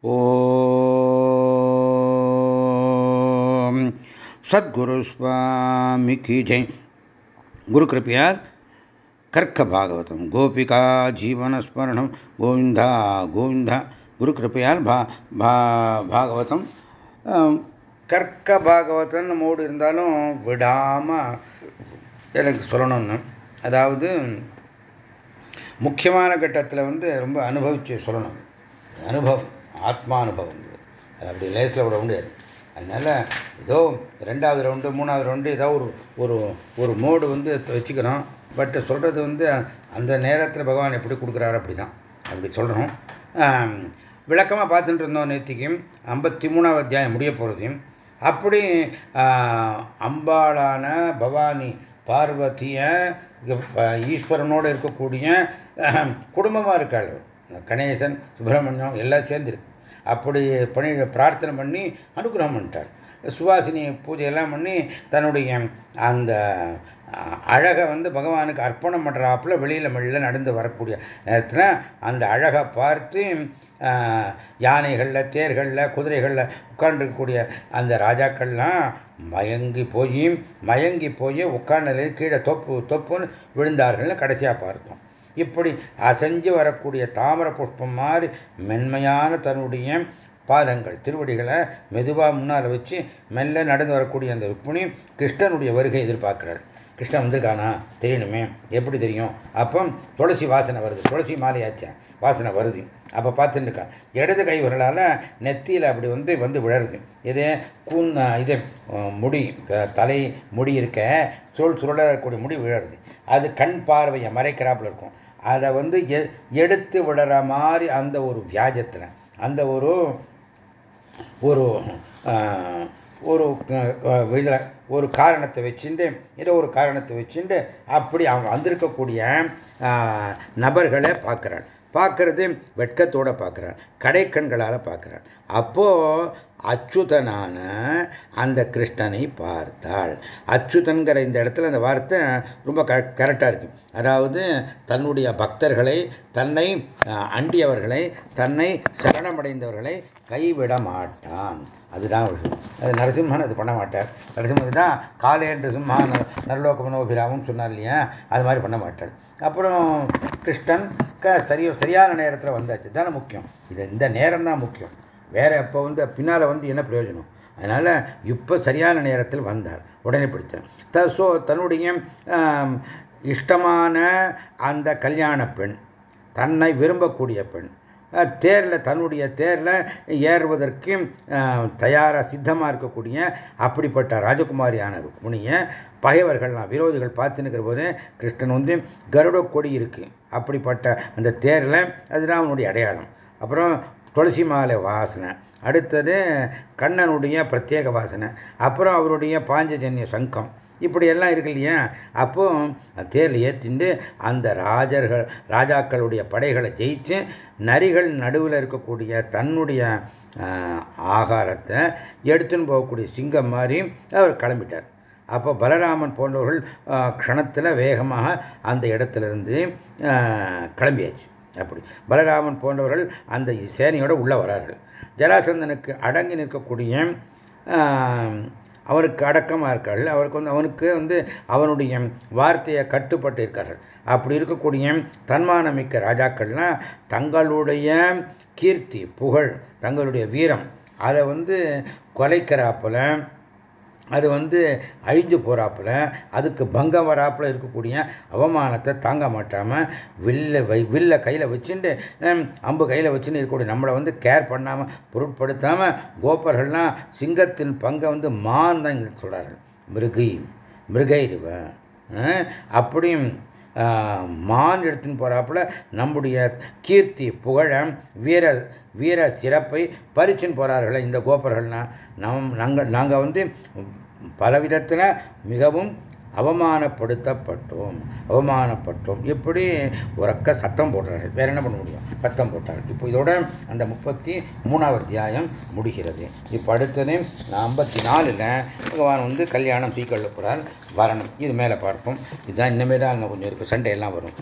ஓம். சத்குரு சுவாமி கி ஜெய். குரு கிருப்பையால் கர்க்க பாகவதம் கோபிகா ஜீவனஸ்மரணம் கோவிந்தா கோவிந்தா. குரு கிருப்பையால் பா பாகவதம். கர்க்க பாகவதன் மூடு இருந்தாலும் விடாமல் எனக்கு சொல்லணும்னு. அதாவது முக்கியமான கட்டத்தில் வந்து ரொம்ப அனுபவித்து சொல்லணும். அனுபவம். ஆத்மானுபவம் அது அப்படி லேசில் விட முடியாது. அதனால் ஏதோ ரெண்டாவது ரவுண்டு மூணாவது ரவுண்டு ஏதோ ஒரு ஒரு ஒரு மோடு வந்து வச்சுக்கிறோம் பட் சொல்கிறது வந்து அந்த நேரத்தில் பகவான் எப்படி கொடுக்குறாரு அப்படி தான் அப்படி சொல்கிறோம் விளக்கமாக பார்த்துட்டு இருந்தோம் நேத்திக்கும். ஐம்பத்தி மூணாவது அத்தியாயம் முடிய போகிறதையும் அப்படி அம்பாளான பவானி பார்வதியை ஈஸ்வரனோடு இருக்கக்கூடிய குடும்பமாக இருக்காள். கணேசன் சுப்பிரமணியம் எல்லாம் சேர்ந்துருக்கு அப்படி பணி பிரார்த்தனை பண்ணி அனுகிரகம் பண்ணிட்டார். சுவாசினி பூஜையெல்லாம் பண்ணி தன்னுடைய அந்த அழகை வந்து பகவானுக்கு அர்ப்பணம் பண்ணுறாப்புல வெளியில் மெல்ல நடந்து வரக்கூடிய நேரத்தில் அந்த அழகை பார்த்து யானைகளில் தேர்களில் குதிரைகளில் உட்கார்ந்துருக்கக்கூடிய அந்த ராஜாக்கள்லாம் மயங்கி போய் மயங்கி போய் உட்கார்ந்தது கீழே தொப்பு தொப்புன்னு விழுந்தார்கள்னு கடைசியாக பார்த்தோம். இப்படி அசைஞ்சு வரக்கூடிய தாமர புஷ்பம் மாதிரி மென்மையான தன்னுடைய பாதங்கள் திருவடிகளை மெதுவாக முன்னால் வச்சு மெல்ல நடந்து வரக்கூடிய அந்த ருக்மிணி கிருஷ்ணனுடைய வருகை எதிர்பார்க்கிறார். கிருஷ்ணன் வந்திருக்கானா? தெரியணுமே. எப்படி தெரியும்? அப்போ துளசி வாசனை வருது. துளசி மாலையாச்சேன் வாசனை வருது. அப்போ பார்த்துட்டு இருக்கா. இடது கை விரலால் நெத்தியில் அப்படி வந்து வந்து விழருது. இதே கூன் இது முடி தலை முடி இருக்க சுருள் சுருளக்கூடிய முடி விழருது. அது கண் பார்வையை மறைக்கிறாப்புல இருக்கும். அதை வந்து எடுத்து விடுற மாதிரி அந்த ஒரு வியாஜத்தில் அந்த ஒரு ஒரு ஒரு ஒரு காரணத்தை வச்சுட்டு ஏதோ ஒரு காரணத்தை வச்சுட்டு அப்படி அவங்க வந்திருக்கக்கூடிய நபர்களை பார்க்குறாள். பார்க்கறது வெட்கத்தோட பார்க்குறான் கடைக்கண்களால் பார்க்குறான் அப்போ அச்சுதனான அந்த கிருஷ்ணனை பார்த்தாள். அச்சுதன்கிற இந்த இடத்துல அந்த வார்த்தை ரொம்ப கரெக்டாக இருக்கு. அதாவது தன்னுடைய பக்தர்களை தன்னை அண்டியவர்களை தன்னை சரணமடைந்தவர்களை கைவிட மாட்டான். அதுதான் விஷயம் அது நரசிம்மன் அது பண்ண மாட்டார். நரசிம்மன் தான் காலே என்று சும்மா நரலோக மனோபிராமம் சொன்னார் இல்லையா? அது மாதிரி பண்ண மாட்டார் அப்புறம் கிருஷ்ணன் க சரிய சரியான நேரத்தில் வந்தாச்சு. தானே முக்கியம். இது இந்த நேரம் தான் முக்கியம். வேற இப்போ வந்து பின்னால் வந்து என்ன பிரயோஜனம்? அதனால் இப்போ சரியான நேரத்தில் வந்தார். உடனே பிடித்தார் த ஸோ தன்னுடைய இஷ்டமான அந்த கல்யாண பெண் தன்னை விரும்பக்கூடிய பெண் தேரில் தன்னுடைய தேரில் ஏறுவதற்கு தயாராக சித்தமாக இருக்கக்கூடிய அப்படிப்பட்ட ராஜகுமாரியான முனியை பகைவர்கள்லாம் விரோதிகள் பார்த்துன்னு போது கிருஷ்ணன் வந்து கருட கொடி இருக்கு. அப்படிப்பட்ட அந்த தேரில் அதுதான் அவனுடைய அடையாளம். அப்புறம் துளசி மாலை வாசனை. அடுத்தது கண்ணனுடைய பிரத்யேக வாசனை. அப்புறம் அவருடைய பாஞ்சஜன்ய சங்கம். இப்படியெல்லாம் இருக்கு இல்லையா? அப்போ தேரில் ஏற்றிண்டு அந்த ராஜர்கள் ராஜாக்களுடைய படைகளை ஜெயிச்சு நரிகள் நடுவில் இருக்கக்கூடிய தன்னுடைய ஆகாரத்தை எடுத்துன்னு போகக்கூடிய சிங்கம் மாதிரி அவர் கிளம்பிட்டார். அப்போ பலராமன் போன்றவர்கள் க்ஷணத்தில் வேகமாக அந்த இடத்துலேருந்து கிளம்பியாச்சு. அப்படி பலராமன் போன்றவர்கள் அந்த சேனையோடு உள்ளே வரார்கள். ஜலாசந்தனுக்கு அடங்கி நிற்கக்கூடிய அவருக்கு அடக்கமாக இருக்கார்கள். அவருக்கு வந்து அவனுக்கு வந்து அவனுடைய வார்த்தையை கட்டுப்பட்டு இருக்கார்கள் அப்படி இருக்கக்கூடிய தன்மானமிக்க ராஜாக்கள்லாம் தங்களுடைய கீர்த்தி புகழ் தங்களுடைய வீரம் அதை வந்து கொலைக்கிறாப்பில் அது வந்து அழிஞ்சு போகிறாப்புல அதுக்கு பங்கம் வராப்புல இருக்கக்கூடிய அவமானத்தை தாங்க மாட்டாமல் வில்ல வை வில்ல கையில் வச்சுட்டு அம்பு கையில் வச்சுன்னு இருக்கக்கூடிய நம்மளை வந்து கேர் பண்ணாமல் பொருட்படுத்தாமல் கோப்பர்கள்லாம் சிங்கத்தின் பங்கை வந்து மான் தான் இங்கே சொல்கிறார்கள் மிருகை மிருகைருவ அப்படியும் மான் எடுத்துன்னு போகிறாப்புல நம்முடைய கீர்த்தி புகழ வீர வீர சிறப்பை பறிச்சுன்னு போகிறார்களே இந்த கோபர்கள்னா நம் நாங்கள் நாங்கள் வந்து பல விதத்தில் மிகவும் அவமானப்படுத்தப்பட்டோம். அவமானப்பட்டோம். எப்படி? உறக்க சத்தம் போடுறார்கள். வேற என்ன பண்ண முடியும்? சத்தம் போட்டார் இப்போ இதோட அந்த முப்பத்தி மூணாவது அத்தியாயம் முடிகிறது. இப்போ அடுத்தது ஐம்பத்தி நாலில் பகவான் வந்து கல்யாணம் சீக்கிரம் போகிறார் வரணும். இது மேலே பார்ப்போம். இதுதான் இன்னமே தான் இன்னும் கொஞ்சம் இருக்குது சண்டை எல்லாம் வரும்.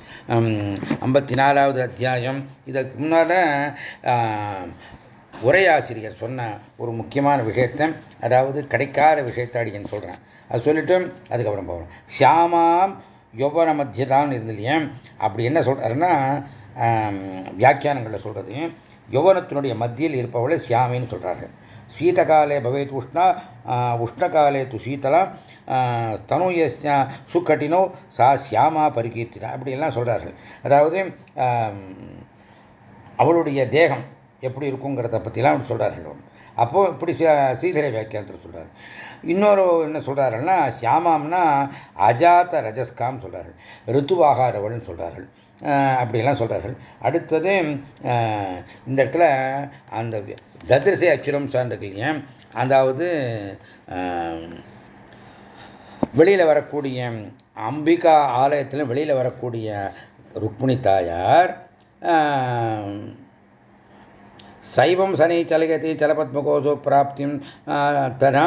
ஐம்பத்தி நாலாவது அத்தியாயம். இதற்கு முன்னால் உரையாசிரியர் சொன்ன ஒரு முக்கியமான விஷயத்தை அதாவது கிடைக்காத விஷயத்தை அடிக்கன்னு சொல்கிறேன் அது சொல்லிட்டு அதுக்கப்புறம் போகிறோம் ஷியாமாம் யௌவன மத்தியதான் இருந்தலையே அப்படி என்ன சொல்கிறாருன்னா வியாக்கியானங்களில் சொல்கிறது யௌவனத்தினுடைய மத்தியில் இருப்பவளை சியாமின்னு சொல்கிறாரு சீதகாலே பவேத் உஷ்ணா உஷ்ணகாலே து சீதலா தனுயஸ்ய சுக்கட்டினோ சா சியாமா பரிகீர்த்தினா அப்படியெல்லாம் சொல்கிறார்கள் அதாவது அவளுடைய தேகம் எப்படி இருக்குங்கிறத பற்றிலாம் அவர் சொல்கிறார்கள் அப்போது இப்படி சீதரை வியாக்கியானத்தில் சொல்கிறார் இன்னொரு என்ன சொல்கிறாருன்னா சியாமாம்னா அஜாத்த ரஜஸ்காம் சொல்கிறார்கள் ரித்துவாகாதவள்னு சொல்கிறார்கள் அப்படிலாம் சொல்கிறார்கள் அடுத்தது இந்த இடத்துல அந்த தத்ரசை அச்சுரம் சார்ந்திருக்கு அதாவது வெளியில் வரக்கூடிய அம்பிகா ஆலயத்தில் வெளியில் வரக்கூடிய ருக்மிணி தாயார் சைவம் சனை சலயத்தை தலபத்மகோசோ பிராப்திம் தனா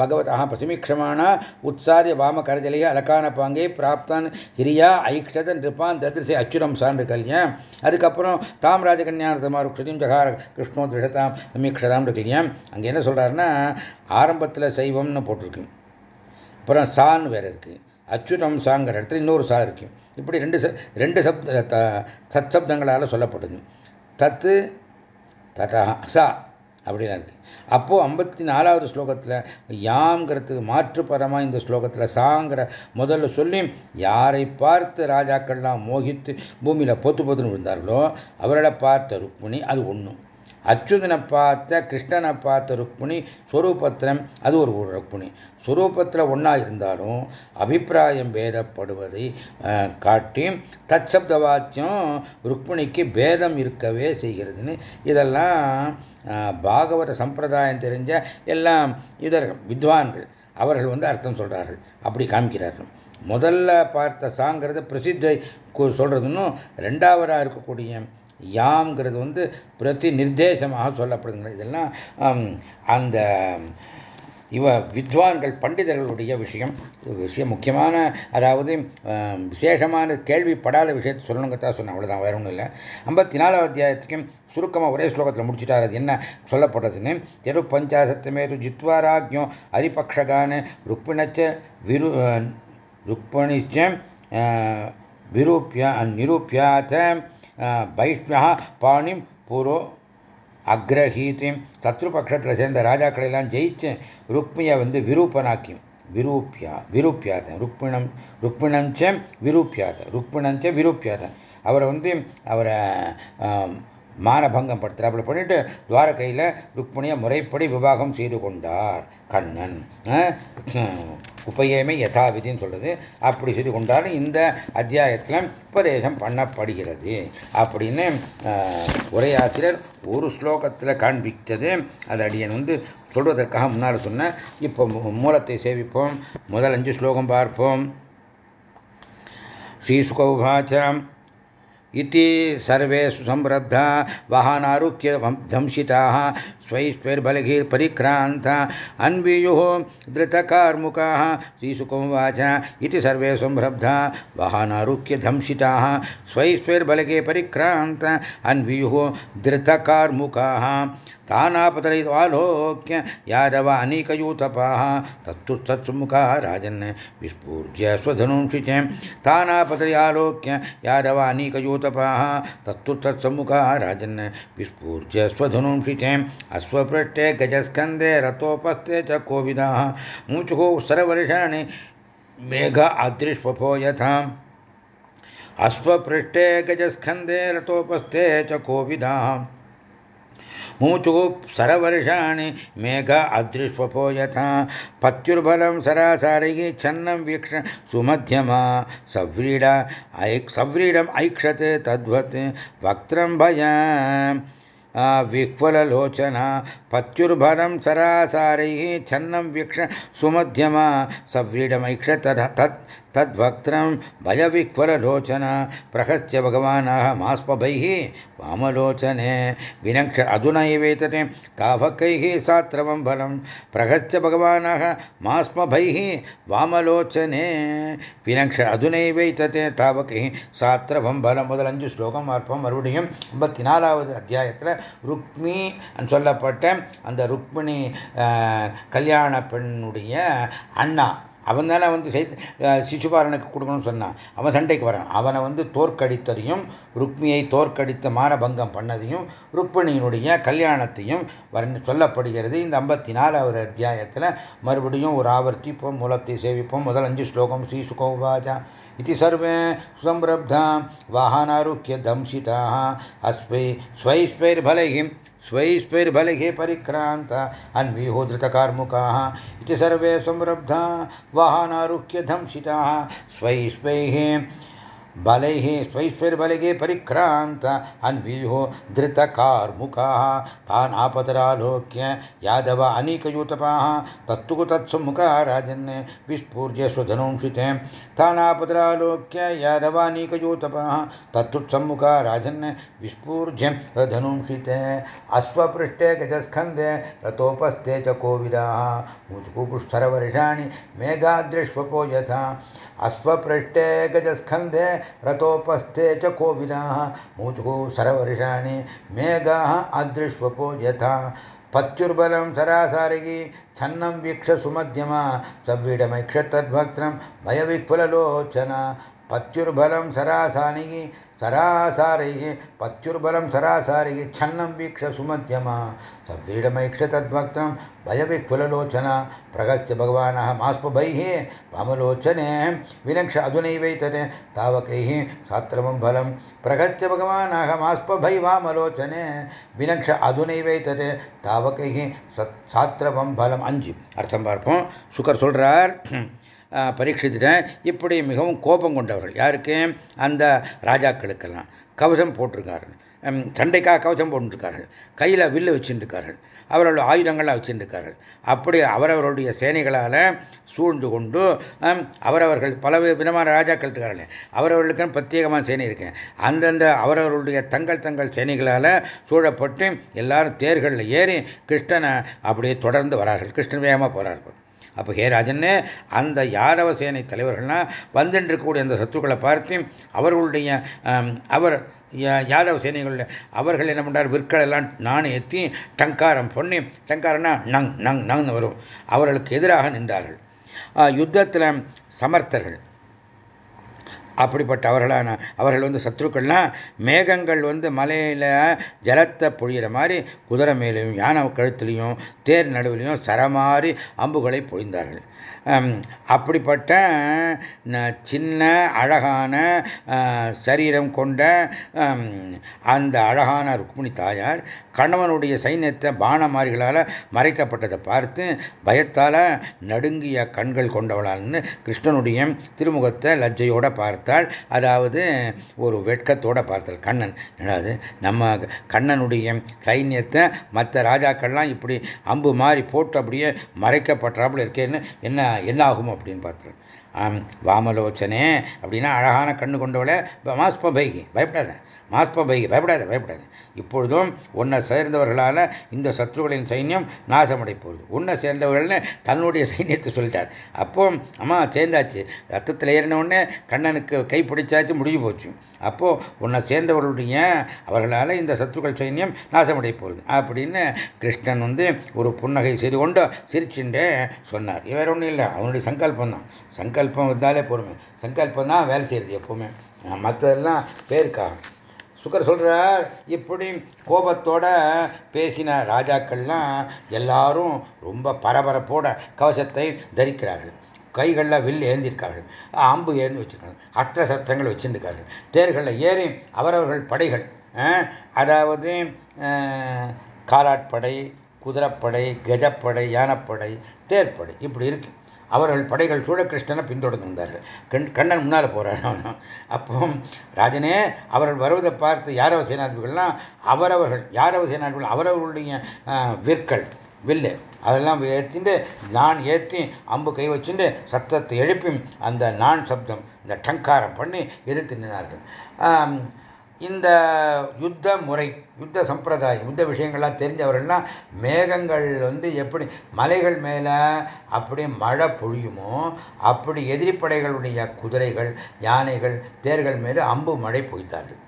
பகவதா பசுமீக்ஷமானா உற்சாரிய வாம கரஜலைய அலக்கான பாங்கே பிராப்தான் ஹிரியா ஐக்ஷத நிருப்பான் ததிர்சை அச்சுரம் சான்று கல்யாம் அதுக்கப்புறம் தாம் ராஜகன்யானதமாக ருக்ஷதியும் ஜகார கிருஷ்ணோ திருஷதாம் மீக்ஷதாம் கல்யாம் அங்கே என்ன சொல்கிறாருன்னா ஆரம்பத்தில் சைவம்னு போட்டிருக்கு. அப்புறம் சான் வேறு இருக்குது அச்சுரம் சாங்கிற இடத்துல இன்னொரு சா இருக்குது இப்படி ரெண்டு ரெண்டு சப்த சத் சப்தங்களால் சொல்லப்படுது. தத்து ததா சா அப்படிலாம் இருக்கு. அப்போ ஐம்பத்தி நாலாவது ஸ்லோகத்தில் யாங்கிறதுக்கு மாற்றுப்பதமாக இந்த ஸ்லோகத்தில் சாங்கிற முதல்ல சொல்லி யாரை பார்த்து ராஜாக்கள்லாம் மோகித்து பூமியில் பொத்து பொத்துன்னு விழுந்தார்களோ அவர்களை பார்த்த ருக்மிணி அது ஒன்றும் அச்சுதனை பார்த்த கிருஷ்ணனை பார்த்த ருக்மிணி ஸ்வரூபத்தில் அது ஒரு ஒரு ருக்மிணி. ஸ்வரூபத்தில் ஒன்றா இருந்தாலும் அபிப்பிராயம் பேதப்படுவதை காட்டி தற்சப்த வாக்கியம் ருக்மிணிக்கு பேதம் இருக்கவே செய்கிறதுன்னு இதெல்லாம் பாகவத சம்பிரதாயம் தெரிஞ்ச எல்லாம் இதர்கள் வித்வான்கள் அவர்கள் வந்து அர்த்தம் சொல்கிறார்கள் அப்படி காமிக்கிறார்கள் முதல்ல பார்த்த சாங்கிறத பிரசித்தை சொல்கிறதுன்னு ரெண்டாவதாக இருக்கக்கூடிய யாம்ங்கிறது வந்து பிரதி நிர்தேசமாக சொல்லப்படுதுங்க இதெல்லாம் அந்த இவ வித்வான்கள் பண்டிதர்களுடைய விஷயம். விஷயம் முக்கியமான அதாவது விசேஷமான கேள்விப்படாத விஷயத்தை சொல்லணுங்கிறதா சொன்னேன். அவ்வளோதான் வேற ஒன்றும் இல்லை. ஐம்பத்தி நாலாவது அத்தியாயத்துக்கும் சுருக்கமாக ஒரே ஸ்லோகத்தில் முடிச்சுட்டார். அது என்ன சொல்லப்படுறதுன்னு? தெரு பஞ்சாசத்தமேரு ஜித்வாராஜ்யம் ஹரிபக்ஷகான ருக்மிணச்ச விரு ருக்மிணிச்ச விரூபிய நிரூப்பியாத்த வைஷ்ணா பாணிம் பூரோ அக்ரஹீத்தையும் சத்ருபக்ஷத்தில் சேர்ந்த ராஜாக்களை எல்லாம் ஜெயிச்சு ருக்மியை வந்து விரூபனாக்கி விரூப்பியா விரூப்பியாத ருக்மிணம் ருக்மிணஞ்ச விரூப்பியாத ருக்மிணஞ்ச விரூப்பியாத அவரை வந்து அவரை மானபங்கம் படுத்துறாப்புல பண்ணிட்டு துவாரகையில் ருக்மணியை முறைப்படி விவாகம் செய்து கொண்டார். கண்ணன் உபயமே யதாவிதின்னு சொல்றது. அப்படி செய்து கொண்டாலும் இந்த அத்தியாயத்தில் உபதேசம் பண்ணப்படுகிறது. அப்படின்னு உரையாசிரியர் ஒரு ஸ்லோகத்தில் காண்பித்தது. அது அடியன் வந்து சொல்வதற்காக முன்னால் சொன்னேன் இப்போ மூலத்தை சேவிப்போம். முதல் அஞ்சு ஸ்லோகம் பார்ப்போம். ஸ்ரீசுகௌபாச்சம் इति सर्वे सुसंरब्धा वाहनारुह्य ध्वंसिताः स्वैश्वैर्बलैः परिक्रान्ता अन्वियुः धृतकार्मुकाः, श्रीसुकोवाच इति सर्वे संरब्धा वाहनारुह्य ध्वंसिताः स्वैश्वैर्बलगे परिक्रान्ता अन्वियुः धृतकार्मुकाः। तानापतरित्वालोक्य यादव अनीकयूतपाः तत्तु तत्सुमुखः राजन् विस्फूर्य स्वधनुंशिचे। तानापतर्यालोक्य यादव अनीकयूतपाः तत्तु तत्सम्मुखः राजन् विस्फूर्य स्वधनुंशिचे। अश्वपृष्ठे गजस्कन्दे रथोपस्थे च कोविदाः। मुचुः मेघ अदृष्पफो यथा। अश्वपृष्ठे गजस्कन्दे रथोपस्थे च कोविदाः। मुचुः सरवर्षाणि मेघ अदृष्वपो यथा। सरासारैः छन्नं वीक्ष सुमध्यमा। सव्रीड सव्रीडम् ऐक्षते तद्वत् वक्त्रं भय विह्वललोचना। पत्युर्भरं सरासारैः छन्नं वीक्ष सुमध्यमा। सव्रीडमैक्ष तत् तद्वक्त्रं भयविह्वललोचन प्रहत्य भगवानः मास्पभैः वामलोचने विनक्ष अधुनैवेतते तावकैः सात्रवं बलं प्रहत्य भगवानः मास्मभैः வாமலோச்சனே வினக்ஷ அதுனைவைத்ததே தாவகை சாத்திரவம் பலம் முதல் அஞ்சு ஸ்லோகம் அற்பம் மறுபடியும் ஐம்பத்தி நாலாவது அத்தியாயத்தில் ருக்மி சொல்லப்பட்ட அந்த ருக்மிணி கல்யாண பெண்ணுடைய அண்ணா அவன் தானே வந்து சிசுபாலனுக்கு கொடுக்கணும்னு சொன்னான். அவன் சண்டைக்கு வரான். அவனை வந்து தோற்கடித்ததையும் ருக்மியை தோற்கடித்த மானபங்கம் பண்ணதையும் ருக்மிணியினுடைய கல்யாணத்தையும் சொல்லப்படுகிறது. இந்த ஐம்பத்தி நாலாவது அத்தியாயத்தில் மறுபடியும் ஒரு ஆவர்த்திப்போம் மூலத்தை சேவிப்போம். முதல் அஞ்சு ஸ்லோகம் ஸ்ரீ சுகோபாஜா. இது சர்வே சுசம்பிரப்தாம் வாகனாருக்கிய தம்சிதாக அஸ்வை ஸ்வைஸ்வைர்பலைகிம் स्वैश्वैर्बलैः परिक्रान्ता अन्वीहो धृतकार्मुकाः इति सर्वे संरब्धा वाहनारुह्य दंशिताः स्वैश्वैः बलैः स्वैश्वर्बलगे परिक्रान्त अन्वीयो धृतकार्मुकाः तान् आपतरालोक्य यादव अनीकयूतपाः तत्तु तत्सम्मुखा राजन् विस्फूर्य स्वधनुंशिते तान् आपतरालोक्य यादव अनीकयूतपाः तत्तुत्सम्मुखा राजन् विस्फूर्य धनुंशिते अश्वपृष्ठे गजस्कन्धे रतोपस्थे च कोविदाः मुजुकुपुष्ठरवर्षाणि मेघादृष्वपो यथा अश्वपृष्ठे गजस्कन्धे रतोपस्थे च कोविदाः मुजुः सरवर्षाणि मेघाः अदृष्वपो यथा पत्युर्बलं सरासारिगी छन्नं वीक्ष सुमध्यमा सव्वीडमैक्ष तद्भक्त्रं भयविह्वललोचना पत्युर्बलं सरासानिगी सरासारैः पत्युर्बलं सरासारैः छन्नं वीक्ष सुमध्यमा सव्रीडमैक्ष तद्भक्तं भयविह्वललोचना प्रगत्य भगवानः मास्पभैः वामलोचने विनक्ष अधुनैवैतते तावकैः सात्रमं फलं प्रगत्य भगवानः मास्पभै वामलोचने विनक्ष अधुनैवैतते தாவகைः சாத்திரவம் பலம் அஞ்சு அர்த்தம் பார்ப்போம் சுக்கர் சொல்றார் பரீட்சித்துட்டேன். இப்படி மிகவும் கோபம் கொண்டவர்கள் யாருக்கு? அந்த ராஜாக்களுக்கெல்லாம். கவசம் போட்டிருக்கார்கள். சண்டைக்காக கவசம் போட்டுருக்கார்கள். கையில் வில்லு வச்சுருக்கார்கள் அவர்களுடைய ஆயுதங்களாக வச்சுருக்கார்கள் அப்படி அவரவர்களுடைய சேனைகளால் சூழ்ந்து கொண்டு அவரவர்கள் பல விதமான ராஜாக்கள் இருக்கார்கள் அவரவர்களுக்கு பிரத்யேகமான சேனை இருக்கேன் அந்தந்த அவரவர்களுடைய தங்கள் தங்கள் சேனைகளால் சூழப்பட்டு எல்லாரும் தேர்களில் ஏறி கிருஷ்ணனை அப்படியே தொடர்ந்து வரார்கள். கிருஷ்ணன் வேகமாக போகிறார்கள் அப்போ ஹேராஜன்னு அந்த யாதவ சேனை தலைவர்கள்லாம் வந்துருக்கக்கூடிய அந்த சத்துக்களை பார்த்து அவர்களுடைய அவர் யாதவ சேனைகளில் அவர்கள் என்ன பண்ணுறார் விற்கள் எல்லாம் நான் ஏற்றி டங்காரம் பொண்ணி டங்காரம்னா நங் நங் நங்னு வரும். அவர்களுக்கு எதிராக நின்றார்கள். யுத்தத்தில் சமர்த்தர்கள். அப்படிப்பட்ட அவர்களான அவர்கள் வந்து சத்ருக்கள்லாம் மேகங்கள் வந்து மலையில் ஜலத்தை பொழியிற மாதிரி குதிரை மேலேயும் யானை கழுத்துலையும் தேர் நடுவிலையும் சரமாறி அம்புகளை பொழிந்தார்கள். அப்படிப்பட்ட சின்ன அழகான சரீரம் கொண்ட அந்த அழகான ருக்மிணி தாயார் கணவனுடைய சைன்யத்தை பானமாரிகளால் மறைக்கப்பட்டதை பார்த்து பயத்தால் நடுங்கிய கண்கள் கொண்டவளால்னு கிருஷ்ணனுடைய திருமுகத்தை லஜ்ஜையோட பார்த்தாள். அதாவது ஒரு வெட்கத்தோட பார்த்தாள் கண்ணன். என்னது? நம்ம கண்ணனுடைய சைன்யத்தை மற்ற ராஜாக்கள்லாம் இப்படி அம்பு மாறி போட்டு அப்படியே மறைக்கப்பட்டாப்புல இருக்கேன்னு என்ன என்ன ஆகும் அப்படின்னு பார்த்தேன் வாமலோச்சனே அப்படின்னா அழகான கண்ணு கொண்டவளை மாஸ்பபைகி பயப்படாத. மாஸ்பபைகி பயப்படாத பயப்படாது. இப்பொழுதும் உன்னை சேர்ந்தவர்களால் இந்த சத்ருகளின் சைன்யம் நாசமடை போகுது உன்னை சேர்ந்தவர்கள்னு தன்னுடைய சைன்யத்தை சொல்லிட்டார். அப்போ அம்மா சேர்ந்தாச்சு. ரத்தத்தில் ஏறின உடனே கண்ணனுக்கு கை பிடிச்சாச்சு முடிஞ்சு போச்சு. அப்போ உன்னை சேர்ந்தவர்களுடைய அவர்களால் இந்த சத்ருக்கள் சைன்யம் நாசமடை போகுது அப்படின்னு கிருஷ்ணன் வந்து ஒரு புன்னகை செய்து கொண்டு சிரிச்சுண்டே சொன்னார். வேற ஒன்றும் இல்லை. அவனுடைய சங்கல்பம் தான் சங்கல்பம் இருந்தாலே பொறுமை சங்கல்பம் தான் வேலை செய்யறது எப்பவுமே. மற்றதெல்லாம் பேருக்காகும் சுக்கர் சொல்கிறார் இப்படி கோபத்தோட பேசின ராஜாக்கள்லாம் எல்லாரும் ரொம்ப பரபரப்போட கவசத்தை தரிக்கிறார்கள். கைகளில் வில் ஏந்திருக்கார்கள். அம்பு ஏந்தி வச்சிருக்காங்க. அஸ்திர சத்திரங்கள் வச்சிருக்கார்கள் தேர்களில் ஏறி அவரவர்கள் படைகள் அதாவது காலாட்படை குதிரைப்படை கஜப்படை யானைப்படை தேர்ப்படை இப்படி இருக்கு. அவர்கள் படைகள் சூழகிருஷ்ணனை பின்தொடர்ந்திருந்தார்கள். கண் கண்ணன் முன்னால் போகிறார் அப்போ ராஜனே அவர்கள் வருவதை பார்த்து யாரவ சேனாதிபதிகள்லாம் அவரவர்கள் யாரவ சேனாதிபதிகள்? அவரவர்களுடைய விற்கள் வில்லு. அதெல்லாம் ஏற்றிண்டு நான் ஏற்றி அம்பு கை வச்சுட்டு சத்தத்தை எழுப்பி அந்த நான் சப்தம் இந்த டங்காரம் பண்ணி எதிர்த்து நின்றார்கள் இந்த யுத்த முறை யுத்த சம்பிரதாயம் யுத்த விஷயங்கள்லாம் தெரிஞ்சவர்கள்லாம் மேகங்கள் வந்து எப்படி மலைகள் மேலே அப்படி மழை பொழியுமோ அப்படி எதிரிப்படைகளுடைய குதிரைகள் யானைகள் தேர்கள் மேலே அம்பு மழை பொய்த்தார்கள்.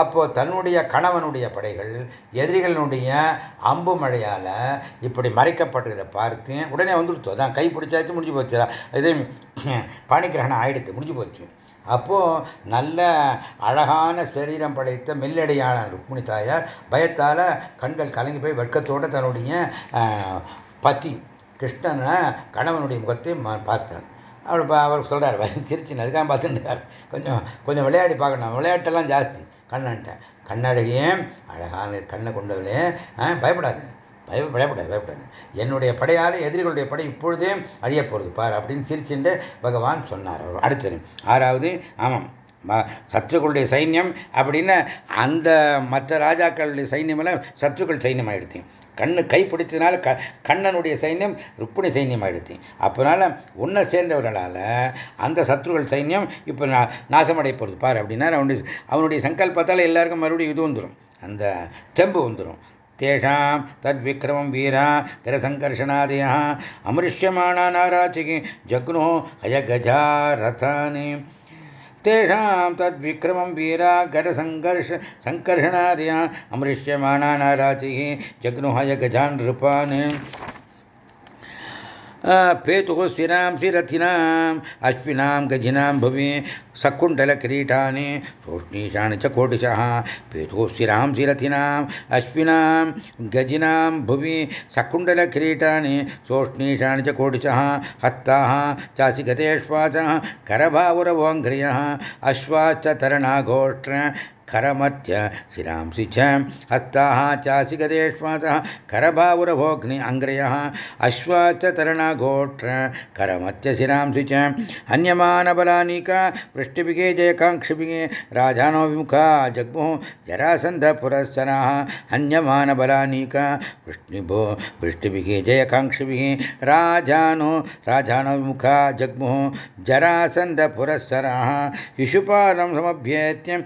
அப்போ தன்னுடைய கணவனுடைய படைகள் எதிரிகளினுடைய அம்பு மழையால் இப்படி மறைக்கப்பட்டதை பார்த்து உடனே வந்துடுச்சோ அதான் கை பிடிச்சாச்சு முடிஞ்சு போச்சு இது பாணிகிரகணம் ஆயிடுத்து முடிஞ்சு போச்சு. அப்போது நல்ல அழகான சரீரம் படைத்த மெல்லடையான ருக்மிணி தாயார் பயத்தால் கண்கள் கலங்கி போய் வெட்கத்தோடு தன்னுடைய பத்தி கிருஷ்ணனை கணவனுடைய முகத்தை பார்த்தார் அவர் அவர் சொல்கிறார் சிரிச்சு அதுக்காக பார்த்துட்டார் கொஞ்சம் கொஞ்சம் விளையாடி பார்க்கணும். விளையாட்டெல்லாம் ஜாஸ்தி. கண்ணன்ட்ட கண்ணழகியே அழகான கண்ணை கொண்டவளே பயப்படாது. பய பயப்படாது பயப்படாது. என்னுடைய படையால் எதிரிகளுடைய படை இப்பொழுதே அழிய போகிறது பார் அப்படின்னு சிரிச்சுட்டு பகவான் சொன்னார் அவர். அடுத்தது ஆறாவது ஆமாம் சத்ருக்களுடைய சைன்யம் அப்படின்னு அந்த மற்ற ராஜாக்களுடைய சைன்யமெல்லாம் சத்ருக்கள் சைன்யம் ஆயிடுச்சு கண்ணு கை பிடிச்சதுனால க கண்ணனுடைய சைன்யம் ருக்மிணி சைன்யம் ஆயிடுச்சு அப்போனால உன்னை சேர்ந்தவர்களால் அந்த சத்ருகள் சைன்யம் இப்போ நாசமடைய போகிறது பார் அப்படின்னா அவனுடைய அவனுடைய சங்கல்பத்தால் எல்லாருக்கும் மறுபடியும் இது வந்துடும் அந்த தெம்பு வந்துடும் तेषां तद्विक्रमं वीरा करसङ्कर्षणादयः। अमृष्यमाणा नाराचिके जग्नो हयगजा रथानि तेषां तद्विक्रमं वीरा गरसङ्कर्ष सङ्कर्षणादयः अमृष्यमाणा नाराचिः जग्नो हयगजान् नृपान्। पेतुः शिरांसि रथिनाम् अश्विनां गजिनां भुवि सकुण्डलकिरीटानि सोष्णीषाणि च कोटिशः पेतुः शिरांसि रथिनाम् अश्विनां गजिनां भुवि सकुण्डलकिरीटानि सोष्णीषाणि च कोटिशः हस्ताः चासि गतेष्वासः करभावुरवोङ्घ्रियः अश्वाश्च करमत्य शिरांसि च, हस्ताः चासि गदेष्वासः करभावुरभोग्नि अङ्ग्रयः अश्वाश्च तरणघोट्र करमत्य शिरांसि च। हन्यमानबलानीका, पृष्ठभिगे जयकाङ्क्षिभिगे राजानो विमुखा जग्मुः जरासन्धपुरस्सराः हन्यमानबलानीका पृष्णिभो पृष्ठभिगे जयकाङ्क्षिभिः राजानो राजानो विमुखा जग्मुः जरासन्धपुरस्सराः शिशुपालं समभ्येत्य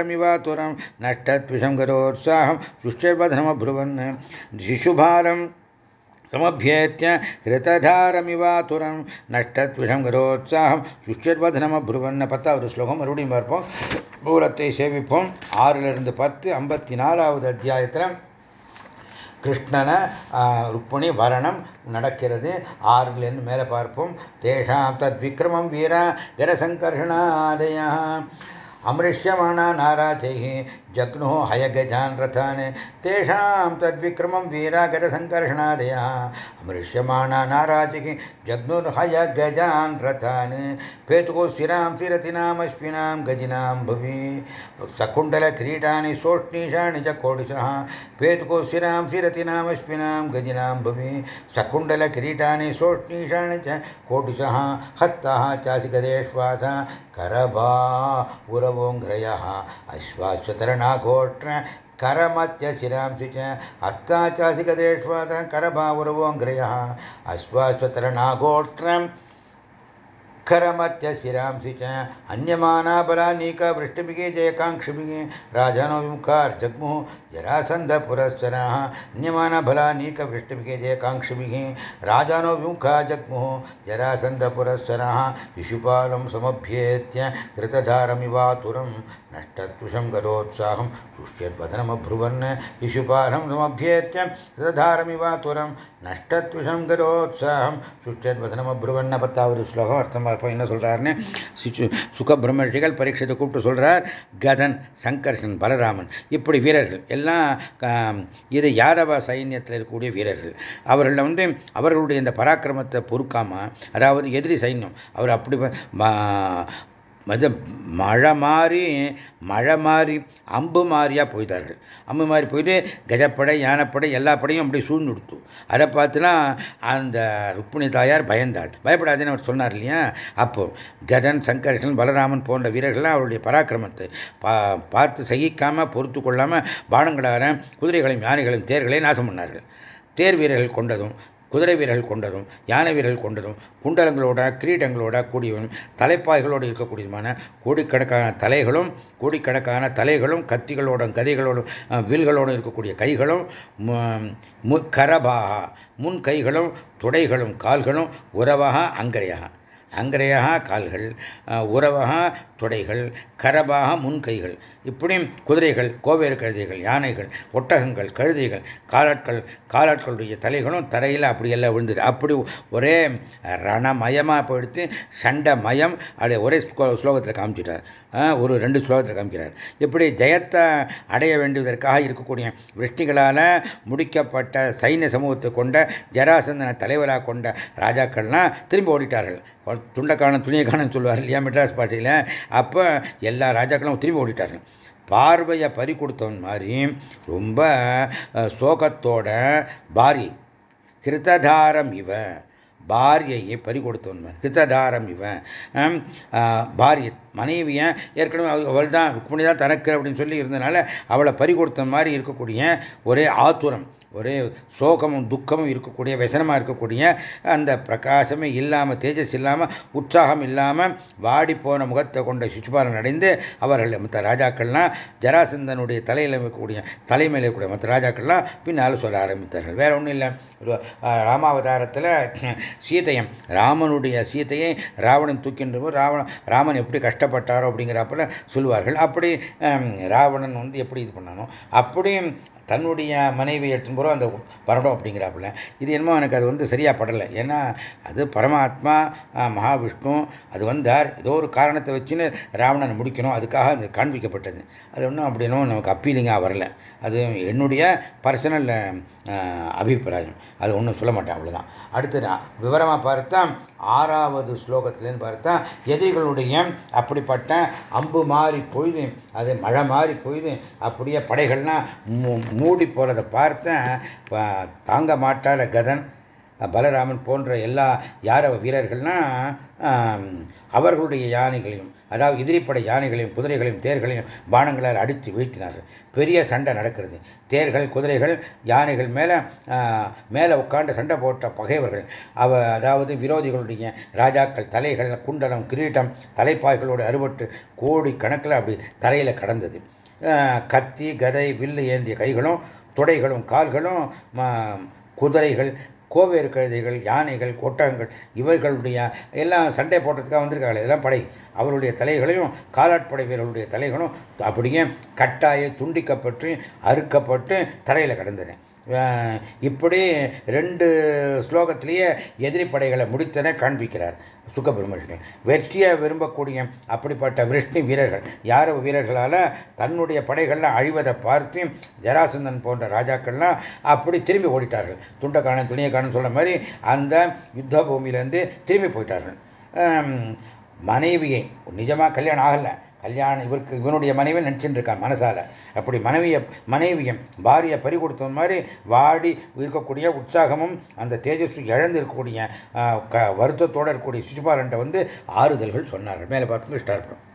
कृतधारमिवातुरं नष्टत्विषं गतोत्साहं सृष्टिर्वधनमब्रुवन् शिशुभारं समभ्येत्य कृतधारमिवातुरं நஷ்டத்விஷம் கரோத்சாகம் சுஷ்யர்வதனமப்ருவன்ன பத்தாவது ஸ்லோகம் மறுபடியும் பார்ப்போம் பூரத்தை சேவிப்போம் ஆறிலிருந்து பத்து ஐம்பத்தி நாலாவது அத்தியாயத்தில் கிருஷ்ணனை ருக்மிணி வரணம் நடக்கிறது ஆறுலேருந்து மேலே பார்ப்போம் தேஷாம் தத் விக்ரமம் வீரா ஜனசங்கர்ஷணாதயா अमृष्यमाणा नाराधे जग्नुः हयगजान् रथान्। तेषां तद्विक्रमं वीरागरसङ्कर्षणादयः अमृष्यमाणा नाराजिः जग्नुर्हयगजान् रथान्। पेतुः स्थिरां स्थिरतिनामश्विनां गजिनां भुवि। सकुण्डलक्रीडानि सोष्णीषाणि च कोडिशः पेतुः स्थिरां स्थिरतिनामश्विनां गजिनां भुवि। सकुण्डलकिरीटानि सोष्णीषाणि च कोटिशः हस्ताः चासि गदेश्वास करभा उरवोङ्घ्रयः ಘೋಟ್ರ ಕರಮತ್ಯ ಶಿರಾಂಶಿ ಚ ಹಸ್ತಾಚಾಸಿಗದೇಶ್ವಾದ ಕರಭಾವುರವೋಂಗ್ರಯ ಅಶ್ವಾಶ್ವತರಣಾ ಗೋಟ್ರಂ खरमत्यशिरांसि च। अन्यमाना बलानीका वृष्टिभिगे जयकाङ्क्षिभिगे राजानो विमुखार् जग्मुः जरासन्धपुरस्सराः अन्यमाना बलानीका वृष्टिभिगे जयकाङ्क्षिभिगे राजानो विमुखा जग्मुः जरासन्धपुरस्सराः शिशुपालं समभ्येत्य कृतधारमिवातुरं नष्टत्वशं गतोत्साहं तुष्यद्वदनमभ्रुवन् शिशुपालं समभ्येत्य कृतधारमिवातुरं नष्टत्वशं गतोत्साहं तुष्यद्वदनमब्रुवन्न पत्तावृ श्लोकमर्थम् அப்போ என்ன சொல்றாருன்னு சுக பிரம்மர்ஷிகள் பரீட்சத்தை கூப்பிட்டு சொல்றார் கதன் சங்கர்ஷன் பலராமன். இப்படி வீரர்கள். எல்லாம் இது யாதவ சைன்யத்தில் இருக்கக்கூடிய வீரர்கள். அவர்களில் வந்து அவர்களுடைய இந்த பராக்கிரமத்தை பொறுக்காம அதாவது எதிரி சைன்யம் அவர் அப்படி மத மழை மாறி மழை மாறி அம்பு மாறியாக போய்த்தார்கள் அம்பு மாறி போயிட்டு கஜப்படை யானைப்படை எல்லா படையும் அப்படி சூழ்ந்து கொடுத்து அதை பார்த்துனா அந்த ருக்மிணி தாயார் பயந்தாள். பயப்படாதுன்னு அவர் சொன்னார் இல்லையா? அப்போ கஜன் சங்கர்ஷன் பலராமன் போன்ற வீரர்கள்லாம் அவருடைய பராக்கிரமத்தை பா பார்த்து சகிக்காமல் பொறுத்து கொள்ளாமல் பானங்களார குதிரைகளையும் யானைகளையும் தேர்களையும் நாசம் பண்ணார்கள். தேர் வீரர்கள் கொண்டதும் குதிரை வீரர்கள் கொண்டதும் யானை வீரர்கள் கொண்டதும் குண்டலங்களோட கிரீடங்களோட கூடியவனும் தலைப்பாய்களோடு இருக்கக்கூடியதுமான கோடிக்கணக்கான தலைகளும் கோடிக்கணக்கான தலைகளும் கத்திகளோடும் கதைகளோடும் வில்களோடும் இருக்கக்கூடிய கைகளும் கரபாக முன் கைகளும் துடைகளும் கால்களும் உறவாக அங்கரையாக. அங்கரையாக கால்கள் உறவகா துடைகள் கரபாக முன்கைகள். இப்படியும் குதிரைகள் கோவேறு கழுதைகள் யானைகள் ஒட்டகங்கள் கழுதைகள் காலாட்கள் காலாட்களுடைய தலைகளும் தரையில் அப்படி எல்லாம் விழுந்தது. அப்படி ஒரே ரணமயமாக போயிடுத்து சண்டை மயம் அப்படி ஒரே ஸ்லோகத்தில் காமிச்சிட்டார். ஒரு ரெண்டு ஸ்லோகத்தில் காமிக்கிறார். இப்படி ஜெயத்தை அடைய வேண்டியதற்காக இருக்கக்கூடிய விஷ்ணிகளால் முடிக்கப்பட்ட சைன்ய சமூகத்தை கொண்ட ஜராசந்தன தலைவராக கொண்ட ராஜாக்கள்லாம் திரும்பி ஓடிட்டார்கள். துண்டக்கான துணியக்கானன்னு சொல்லுவார் இல்லையா மெட்ராஸ் பாட்டியில்? அப்போ எல்லா ராஜாக்களும் திரும்பி ஓடிட்டார்கள். பார்வையை பறி கொடுத்தவன் மாதிரி ரொம்ப சோகத்தோட பாரி கிருத்ததாரம் இவன். பாரியையை பறி கொடுத்தவன் கிருத்ததாரம் இவன். பாரிய மனைவியை ஏற்கனவே அவள் தான் ருக்மணி தான் தனக்கு அப்படின்னு சொல்லி இருந்தனால அவளை பறி கொடுத்த மாதிரி இருக்கக்கூடிய ஒரே ஆத்துரம். ஒரே சோகமும் துக்கமும் இருக்கக்கூடிய व्यசனமாக இருக்கக்கூடிய அந்த பிரகாசமே இல்லாமல் தேஜஸ் இல்லாமல் உற்சாகம் இல்லாமல் வாடி போன முகத்தை கொண்ட சிசுபாலன் அடைந்து அவர்கள் மற்ற ராஜாக்கள்லாம் ஜராசந்தனுடைய தலையில் இருக்கக்கூடிய தலைமையில் இருக்கக்கூடிய மற்ற ராஜாக்கள்லாம் பின்னால் சொல்ல ஆரம்பித்தார்கள். வேற ஒன்றும் இல்லை. ராமாவதாரத்தில் சீதையம் ராமனுடைய சீதையை ராவணன் தூக்கின்ற ராவண ராமன் எப்படி கஷ்டப்பட்டாரோ அப்படிங்கிறப்பல சொல்லுவார்கள். அப்படி ராவணன் வந்து எப்படி இது பண்ணானோ அப்படியும் தன்னுடைய மனைவி எட்டும்போது அந்த வரணும் அப்படிங்கிறாப்புல. இது என்னமோ எனக்கு அது வந்து சரியாக படலை. ஏன்னா அது பரமாத்மா மகாவிஷ்ணு அது வந்தார். ஏதோ ஒரு காரணத்தை வச்சுன்னு ராவணனை முடிக்கணும். அதுக்காக அது காண்பிக்கப்பட்டது. அது ஒன்றும் அப்படின்னும் நமக்கு அப்பீலிங்காக வரல. அது என்னுடைய பர்சனல் அபிப்பிராயம். அது ஒன்றும் சொல்ல மாட்டேன் அவ்வளோதான் அடுத்தது விவரமாக பார்த்தா ஆறாவது ஸ்லோகத்திலேருந்து பார்த்தா எதிரிகளுடைய அப்படிப்பட்ட அம்பு மாறி பொய்து அது மழை மாறி பொய்து அப்படியே படைகள்லாம் மூடி போகிறத பார்த்தேன் தாங்க மாட்டார கதன் பலராமன் போன்ற எல்லா யாரவ வீரர்கள்னா அவர்களுடைய யானைகளையும் அதாவது எதிரிப்படை யானைகளையும் குதிரைகளையும் தேர்களையும் பானங்களால் அடித்து வீழ்த்தினார்கள். பெரிய சண்டை நடக்கிறது. தேர்கள் குதிரைகள் யானைகள் மேலே மேலே உட்காந்து சண்டை போட்ட பகைவர்கள். அவ அதாவது விரோதிகளுடைய ராஜாக்கள் தலைகள் குண்டலம் கிரீட்டம் தலைப்பாய்களோடு அறுபட்டு கோடி கணக்கில் அப்படி தரையில் கடந்தது. கத்தி கதை வில்லு ஏந்திய கைகளும் துடைகளும் கால்களும் குதிரைகள் கோவேறு கழுதைகள் யானைகள் ஒட்டகங்கள் இவர்களுடைய எல்லாம் சண்டை போடுறதுக்காக வந்திருக்காங்க இதெல்லாம் படை. அவருடைய தலைகளையும் காலாட்படை வீரர்களுடைய தலைகளும் அப்படியே கட்டாய துண்டிக்கப்பட்டு அறுக்கப்பட்டு தரையில் கிடந்தன. இப்படி ரெண்டு ஸ்லோகத்திலேயே எதிரி படைகளை முடித்தன காண்பிக்கிறார். சுக்கபிரமணிகள் வெற்றியை விரும்பக்கூடிய அப்படிப்பட்ட விருஷ்ணி வீரர்கள் யார் வீரர்களால் தன்னுடைய படைகள்லாம் அழிவதை பார்த்து ஜராசந்தன் போன்ற ராஜாக்கள்லாம் அப்படி திரும்பி ஓடிட்டார்கள். துண்டக்கானன் துணியக்கானன் சொல்ற மாதிரி அந்த யுத்த பூமியிலேருந்து திரும்பி போயிட்டார்கள். மனைவியை நிஜமாக கல்யாணம் ஆகலை. கல்யாணம் இவருக்கு இவனுடைய மனைவி நினச்சிருக்கான் இருக்கான் மனசால. அப்படி மனைவியை மனைவியும் பாரியை பறி கொடுத்த மாதிரி வாடி இருக்கக்கூடிய உற்சாகமும் அந்த தேஜஸ் இழந்து இருக்கக்கூடிய வருத்தத்தோடு இருக்கக்கூடிய சிசுபாலன்ட்ட வந்து ஆறுதல்கள் சொன்னார்கள். மேலே பார்த்து இஷ்டப்படும்